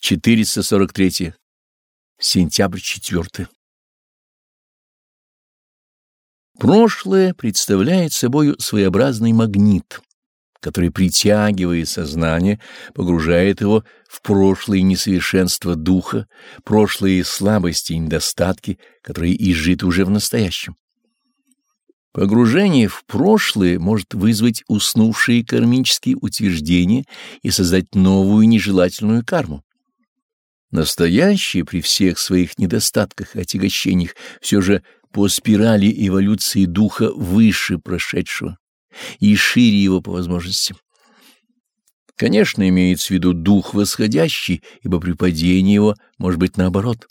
443. Сентябрь 4. Прошлое представляет собою своеобразный магнит, который, притягивая сознание, погружает его в прошлые несовершенства духа, прошлые слабости и недостатки, которые изжиты уже в настоящем. Погружение в прошлое может вызвать уснувшие кармические утверждения и создать новую нежелательную карму. Настоящее при всех своих недостатках и отягощениях все же по спирали эволюции духа выше прошедшего и шире его по возможности. Конечно, имеется в виду дух восходящий, ибо при падении его может быть наоборот.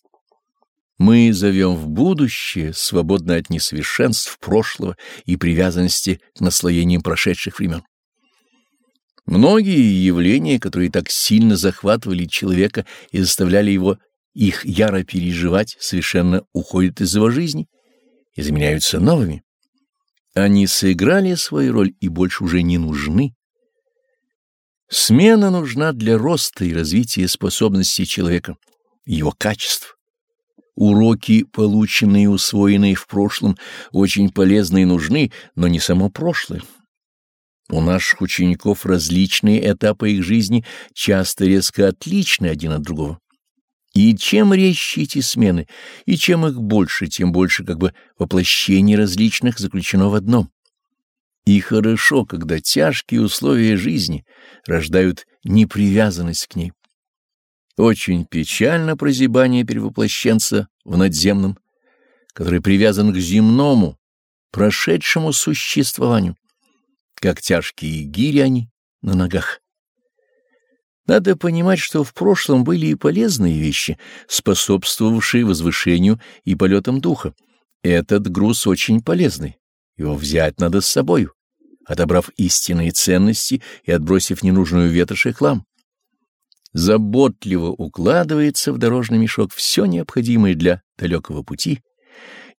Мы зовем в будущее, свободное от несовершенств прошлого и привязанности к наслоениям прошедших времен. Многие явления, которые так сильно захватывали человека и заставляли его их яро переживать, совершенно уходят из его жизни и заменяются новыми. Они сыграли свою роль и больше уже не нужны. Смена нужна для роста и развития способностей человека, его качеств. Уроки, полученные и усвоенные в прошлом, очень полезны и нужны, но не само прошлое. У наших учеников различные этапы их жизни часто резко отличны один от другого. И чем резче эти смены, и чем их больше, тем больше как бы воплощений различных заключено в одном. И хорошо, когда тяжкие условия жизни рождают непривязанность к ней. Очень печально прозябание перевоплощенца в надземном, который привязан к земному, прошедшему существованию, как тяжкие гири они на ногах. Надо понимать, что в прошлом были и полезные вещи, способствовавшие возвышению и полетам духа. Этот груз очень полезный, его взять надо с собою, отобрав истинные ценности и отбросив ненужную ветошь и хлам заботливо укладывается в дорожный мешок все необходимое для далекого пути,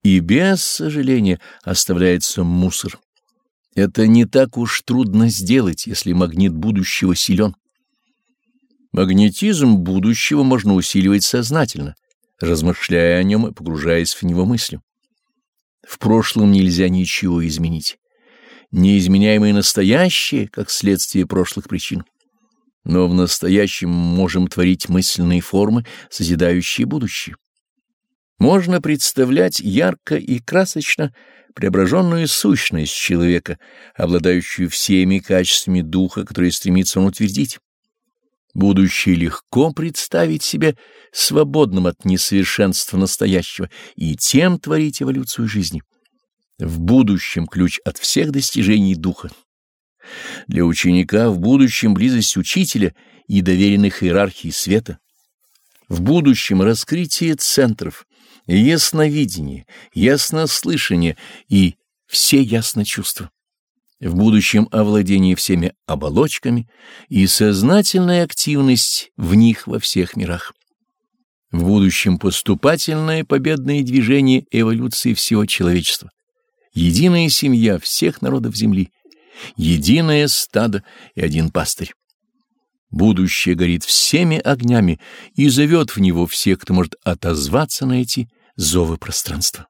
и без сожаления оставляется мусор. Это не так уж трудно сделать, если магнит будущего силен. Магнетизм будущего можно усиливать сознательно, размышляя о нем и погружаясь в него мыслью. В прошлом нельзя ничего изменить. Неизменяемое настоящее, как следствие прошлых причин но в настоящем можем творить мысленные формы, созидающие будущее. Можно представлять ярко и красочно преображенную сущность человека, обладающую всеми качествами духа, которые стремится он утвердить. Будущее легко представить себе свободным от несовершенства настоящего и тем творить эволюцию жизни. В будущем ключ от всех достижений духа. Для ученика в будущем близость учителя и доверенных иерархий света. В будущем раскрытие центров, ясновидение, яснослышание и все ясночувства. В будущем овладение всеми оболочками и сознательная активность в них во всех мирах. В будущем поступательное победное движение эволюции всего человечества. Единая семья всех народов Земли — единое стадо и один пастырь. Будущее горит всеми огнями и зовет в него всех, кто может отозваться на эти зовы пространства.